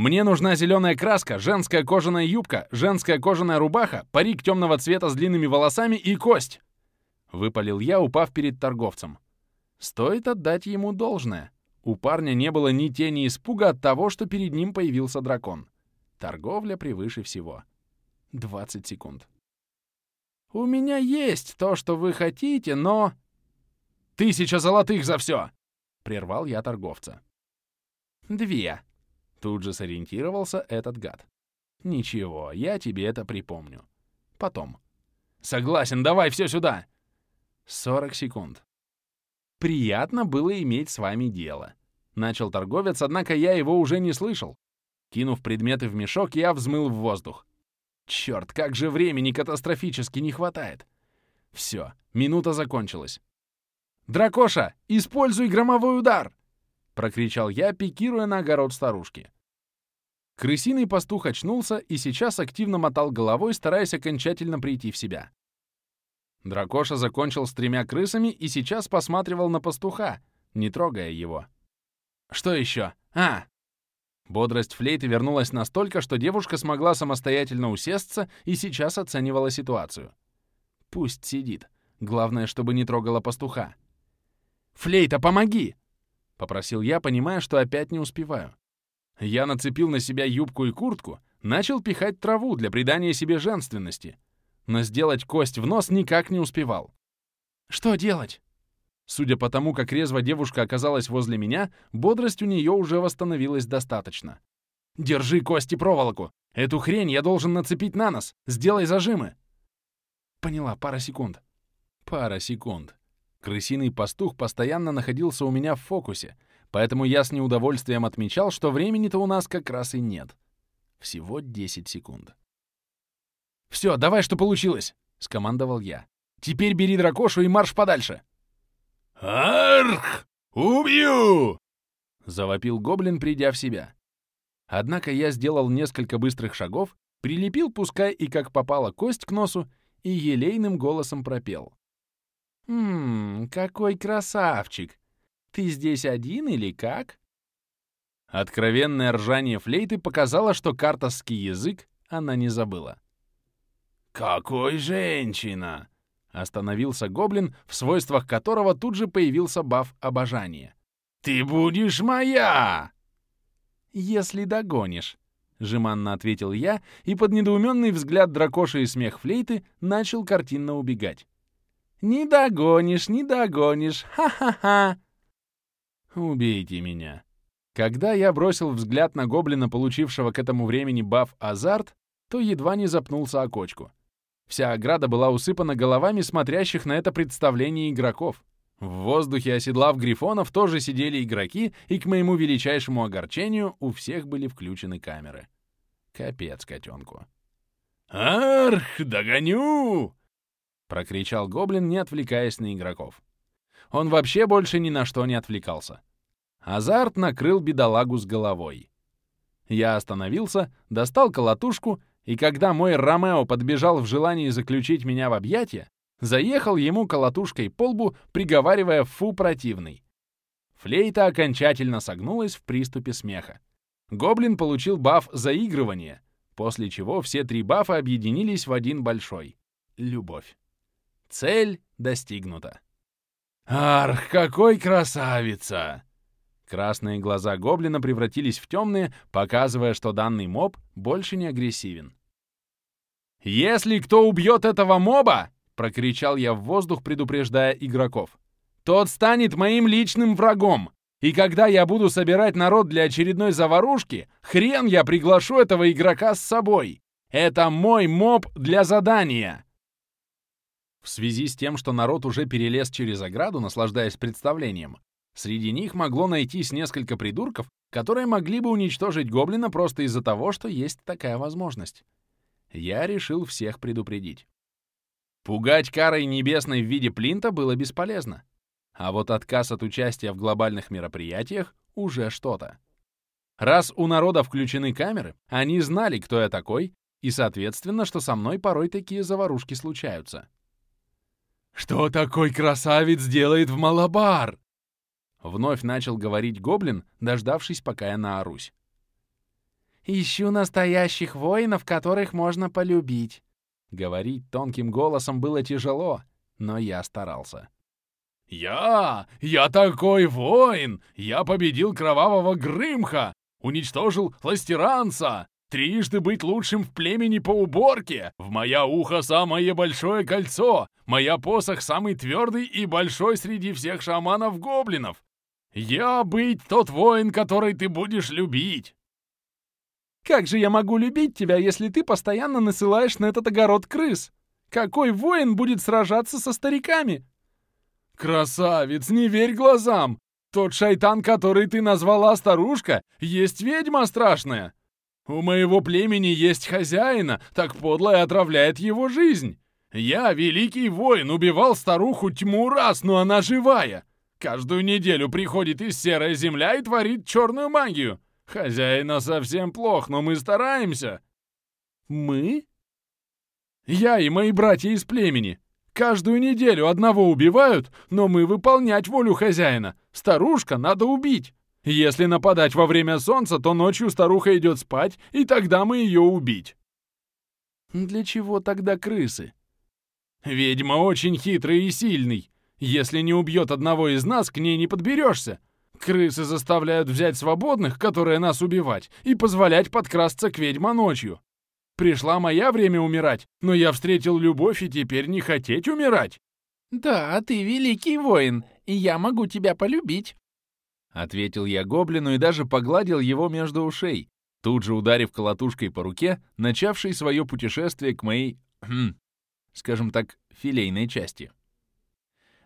Мне нужна зеленая краска, женская кожаная юбка, женская кожаная рубаха, парик темного цвета с длинными волосами и кость!» Выпалил я, упав перед торговцем. Стоит отдать ему должное. У парня не было ни тени испуга от того, что перед ним появился дракон. Торговля превыше всего. 20 секунд. «У меня есть то, что вы хотите, но...» «Тысяча золотых за все!» — прервал я торговца. «Две», — тут же сориентировался этот гад. «Ничего, я тебе это припомню. Потом». «Согласен, давай все сюда!» 40 секунд. «Приятно было иметь с вами дело», — начал торговец, однако я его уже не слышал. Кинув предметы в мешок, я взмыл в воздух. Черт, как же времени катастрофически не хватает. Все, минута закончилась. «Дракоша, используй громовой удар!» — прокричал я, пикируя на огород старушки. Крысиный пастух очнулся и сейчас активно мотал головой, стараясь окончательно прийти в себя. Дракоша закончил с тремя крысами и сейчас посматривал на пастуха, не трогая его. «Что еще? А!» Бодрость флейты вернулась настолько, что девушка смогла самостоятельно усесться и сейчас оценивала ситуацию. «Пусть сидит. Главное, чтобы не трогала пастуха». «Флейта, помоги!» — попросил я, понимая, что опять не успеваю. Я нацепил на себя юбку и куртку, начал пихать траву для придания себе женственности — но сделать кость в нос никак не успевал. «Что делать?» Судя по тому, как резво девушка оказалась возле меня, бодрость у нее уже восстановилась достаточно. «Держи кость и проволоку! Эту хрень я должен нацепить на нос! Сделай зажимы!» Поняла, пара секунд. Пара секунд. Крысиный пастух постоянно находился у меня в фокусе, поэтому я с неудовольствием отмечал, что времени-то у нас как раз и нет. Всего 10 секунд. «Все, давай, что получилось!» — скомандовал я. «Теперь бери дракошу и марш подальше!» «Арх! Убью!» — завопил гоблин, придя в себя. Однако я сделал несколько быстрых шагов, прилепил пускай и как попало кость к носу и елейным голосом пропел. «Ммм, какой красавчик! Ты здесь один или как?» Откровенное ржание флейты показало, что картовский язык она не забыла. «Какой женщина!» — остановился гоблин, в свойствах которого тут же появился баф обожания. «Ты будешь моя!» «Если догонишь», — жеманно ответил я, и под недоуменный взгляд дракоши и смех флейты начал картинно убегать. «Не догонишь, не догонишь! Ха-ха-ха!» «Убейте меня!» Когда я бросил взгляд на гоблина, получившего к этому времени баф «Азарт», то едва не запнулся о кочку. Вся ограда была усыпана головами смотрящих на это представление игроков. В воздухе, оседлав грифонов, тоже сидели игроки, и, к моему величайшему огорчению, у всех были включены камеры. Капец котенку. «Арх, догоню!» — прокричал гоблин, не отвлекаясь на игроков. Он вообще больше ни на что не отвлекался. Азарт накрыл бедолагу с головой. Я остановился, достал колотушку и когда мой Ромео подбежал в желании заключить меня в объятия, заехал ему колотушкой по лбу, приговаривая «фу, противный». Флейта окончательно согнулась в приступе смеха. Гоблин получил баф «Заигрывание», после чего все три бафа объединились в один большой — любовь. Цель достигнута. «Арх, какой красавица!» Красные глаза гоблина превратились в темные, показывая, что данный моб больше не агрессивен. «Если кто убьет этого моба!» — прокричал я в воздух, предупреждая игроков. «Тот станет моим личным врагом! И когда я буду собирать народ для очередной заварушки, хрен я приглашу этого игрока с собой! Это мой моб для задания!» В связи с тем, что народ уже перелез через ограду, наслаждаясь представлением, Среди них могло найтись несколько придурков, которые могли бы уничтожить гоблина просто из-за того, что есть такая возможность. Я решил всех предупредить. Пугать карой небесной в виде плинта было бесполезно. А вот отказ от участия в глобальных мероприятиях уже что-то. Раз у народа включены камеры, они знали, кто я такой, и, соответственно, что со мной порой такие заварушки случаются. «Что такой красавец делает в Малабар?» Вновь начал говорить гоблин, дождавшись, пока я наорусь. Ищу настоящих воинов, которых можно полюбить. Говорить тонким голосом было тяжело, но я старался. «Я! Я такой воин! Я победил кровавого Грымха! Уничтожил Ластеранца! Трижды быть лучшим в племени по уборке! В моя ухо самое большое кольцо! Моя посох самый твердый и большой среди всех шаманов-гоблинов! Я быть тот воин, который ты будешь любить!» «Как же я могу любить тебя, если ты постоянно насылаешь на этот огород крыс? Какой воин будет сражаться со стариками?» «Красавец, не верь глазам! Тот шайтан, который ты назвала старушка, есть ведьма страшная! У моего племени есть хозяина, так подло и отравляет его жизнь! Я, великий воин, убивал старуху тьму раз, но она живая! Каждую неделю приходит из серая земля и творит черную магию! Хозяина совсем плох, но мы стараемся!» «Мы?» «Я и мои братья из племени!» Каждую неделю одного убивают, но мы выполнять волю хозяина. Старушка надо убить. Если нападать во время солнца, то ночью старуха идет спать, и тогда мы ее убить. Для чего тогда крысы? Ведьма очень хитрый и сильный. Если не убьет одного из нас, к ней не подберешься. Крысы заставляют взять свободных, которые нас убивать, и позволять подкрасться к ведьма ночью. Пришла моя время умирать, но я встретил любовь и теперь не хотеть умирать. Да, ты великий воин, и я могу тебя полюбить. Ответил я гоблину и даже погладил его между ушей, тут же ударив колотушкой по руке, начавшей свое путешествие к моей, хм, скажем так, филейной части.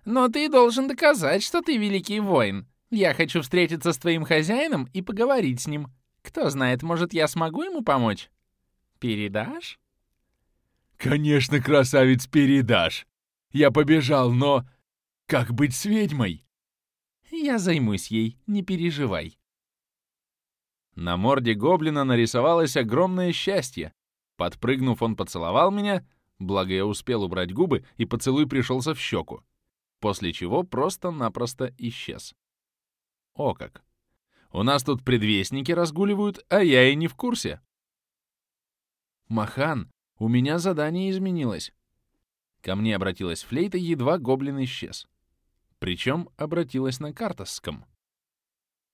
«Но ты должен доказать, что ты великий воин. Я хочу встретиться с твоим хозяином и поговорить с ним. Кто знает, может, я смогу ему помочь?» Передашь? Конечно, красавец, передашь. Я побежал, но... Как быть с ведьмой? Я займусь ей, не переживай. На морде гоблина нарисовалось огромное счастье. Подпрыгнув, он поцеловал меня, благо я успел убрать губы, и поцелуй пришелся в щеку, после чего просто-напросто исчез. О как! У нас тут предвестники разгуливают, а я и не в курсе. «Махан, у меня задание изменилось». Ко мне обратилась флейта, едва гоблин исчез. Причем обратилась на картосском.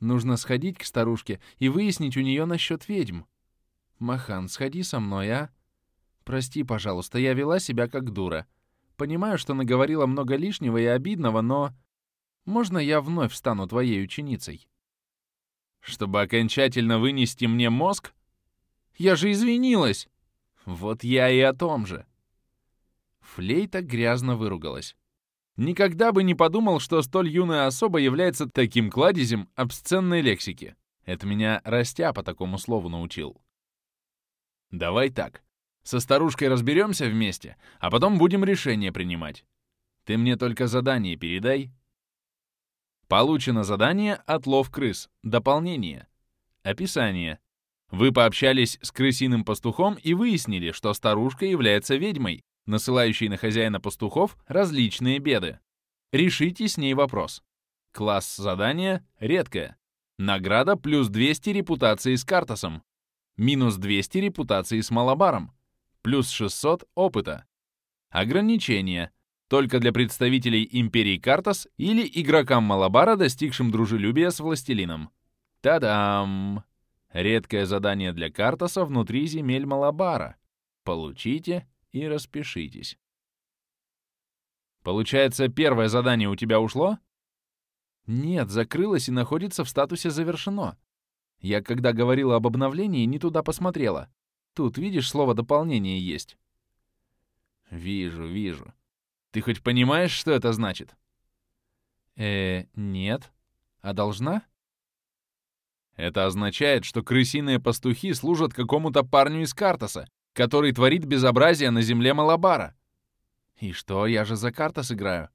Нужно сходить к старушке и выяснить у нее насчет ведьм. Махан, сходи со мной, а? Прости, пожалуйста, я вела себя как дура. Понимаю, что наговорила много лишнего и обидного, но... Можно я вновь стану твоей ученицей? Чтобы окончательно вынести мне мозг? Я же извинилась! Вот я и о том же. Флейта грязно выругалась. Никогда бы не подумал, что столь юная особа является таким кладезем обсценной лексики. Это меня Растя по такому слову научил. Давай так. Со старушкой разберемся вместе, а потом будем решение принимать. Ты мне только задание передай. Получено задание «Отлов крыс». Дополнение. Описание. Вы пообщались с крысиным пастухом и выяснили, что старушка является ведьмой, насылающей на хозяина пастухов различные беды. Решите с ней вопрос. Класс задания редкое. Награда плюс 200 репутации с Картосом. Минус 200 репутации с Малабаром. Плюс 600 опыта. Ограничения. Только для представителей Империи Картос или игрокам Малабара, достигшим дружелюбия с Властелином. Та-дам! Редкое задание для Картаса внутри земель Малабара. Получите и распишитесь. Получается, первое задание у тебя ушло? Нет, закрылось и находится в статусе «завершено». Я, когда говорила об обновлении, не туда посмотрела. Тут, видишь, слово «дополнение» есть. Вижу, вижу. Ты хоть понимаешь, что это значит? Э, нет. А должна? Это означает, что крысиные пастухи служат какому-то парню из Картаса, который творит безобразие на земле Малабара. И что, я же за Картас играю.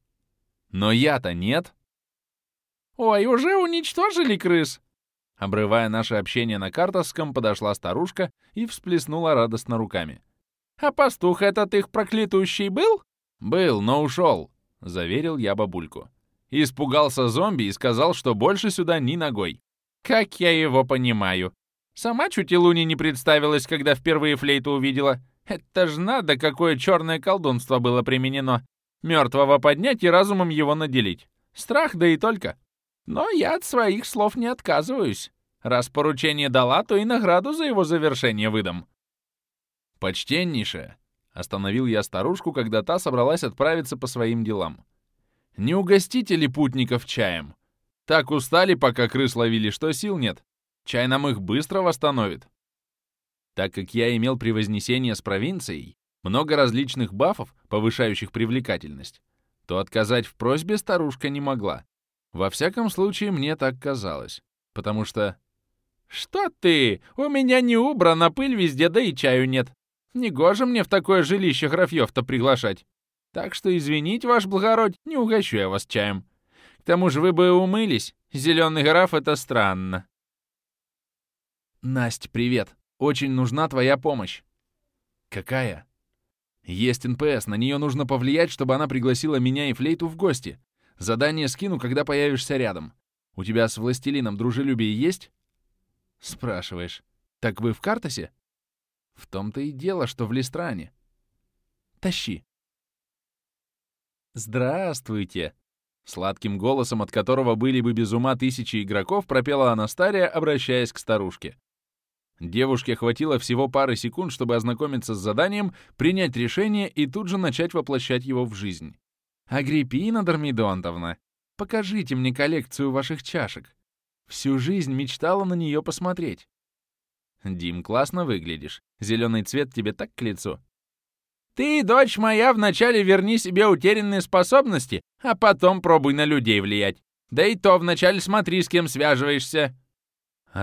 Но я-то нет. «Ой, уже уничтожили крыс!» Обрывая наше общение на картовском, подошла старушка и всплеснула радостно руками. «А пастух этот их проклятущий был?» «Был, но ушел», — заверил я бабульку. Испугался зомби и сказал, что больше сюда ни ногой. Как я его понимаю. Сама чуть и Луни не представилась, когда впервые флейту увидела. Это ж надо, какое черное колдунство было применено. Мертвого поднять и разумом его наделить. Страх, да и только. Но я от своих слов не отказываюсь. Раз поручение дала, то и награду за его завершение выдам. Почтеннейшая, остановил я старушку, когда та собралась отправиться по своим делам. Не угостите ли путников чаем? Так устали, пока крыс ловили, что сил нет. Чай нам их быстро восстановит. Так как я имел превознесение с провинцией, много различных бафов, повышающих привлекательность, то отказать в просьбе старушка не могла. Во всяком случае, мне так казалось. Потому что... «Что ты? У меня не убрано, пыль везде, да и чаю нет. Негоже мне в такое жилище графьев-то приглашать. Так что, извините, ваш благородь, не угощу я вас чаем. К тому же вы бы умылись. Зеленый граф — это странно». «Насть, привет. Очень нужна твоя помощь». «Какая?» «Есть НПС, на нее нужно повлиять, чтобы она пригласила меня и Флейту в гости. Задание скину, когда появишься рядом. У тебя с властелином дружелюбие есть?» «Спрашиваешь. Так вы в Картасе?» «В том-то и дело, что в Листране». «Тащи». «Здравствуйте!» Сладким голосом, от которого были бы без ума тысячи игроков, пропела Анастария, обращаясь к старушке. Девушке хватило всего пары секунд, чтобы ознакомиться с заданием, принять решение и тут же начать воплощать его в жизнь. «Агриппина Дормидонтовна, покажите мне коллекцию ваших чашек. Всю жизнь мечтала на нее посмотреть». «Дим, классно выглядишь. Зеленый цвет тебе так к лицу». «Ты, дочь моя, вначале верни себе утерянные способности, а потом пробуй на людей влиять. Да и то вначале смотри, с кем связываешься»,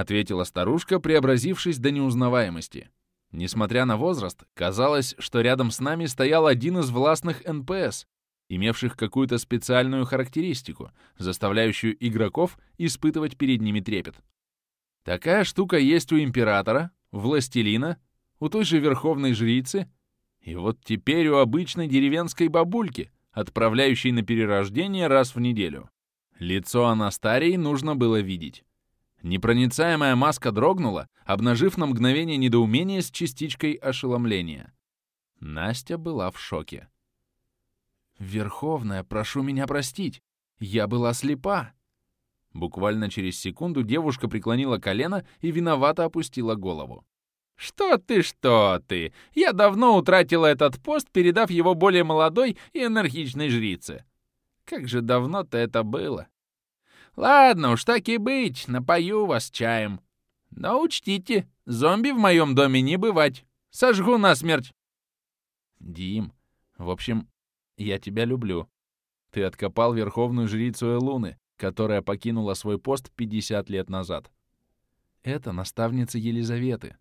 ответила старушка, преобразившись до неузнаваемости. Несмотря на возраст, казалось, что рядом с нами стоял один из властных НПС, имевших какую-то специальную характеристику, заставляющую игроков испытывать перед ними трепет. Такая штука есть у императора, властелина, у той же верховной жрицы, и вот теперь у обычной деревенской бабульки, отправляющей на перерождение раз в неделю. Лицо Анастарии нужно было видеть. Непроницаемая маска дрогнула, обнажив на мгновение недоумение с частичкой ошеломления. Настя была в шоке. «Верховная, прошу меня простить. Я была слепа». Буквально через секунду девушка преклонила колено и виновато опустила голову. «Что ты, что ты! Я давно утратила этот пост, передав его более молодой и энергичной жрице. Как же давно-то это было!» Ладно уж, так и быть, напою вас чаем. Но учтите, зомби в моем доме не бывать. Сожгу насмерть. Дим, в общем, я тебя люблю. Ты откопал верховную жрицу Элуны, которая покинула свой пост 50 лет назад. Это наставница Елизаветы.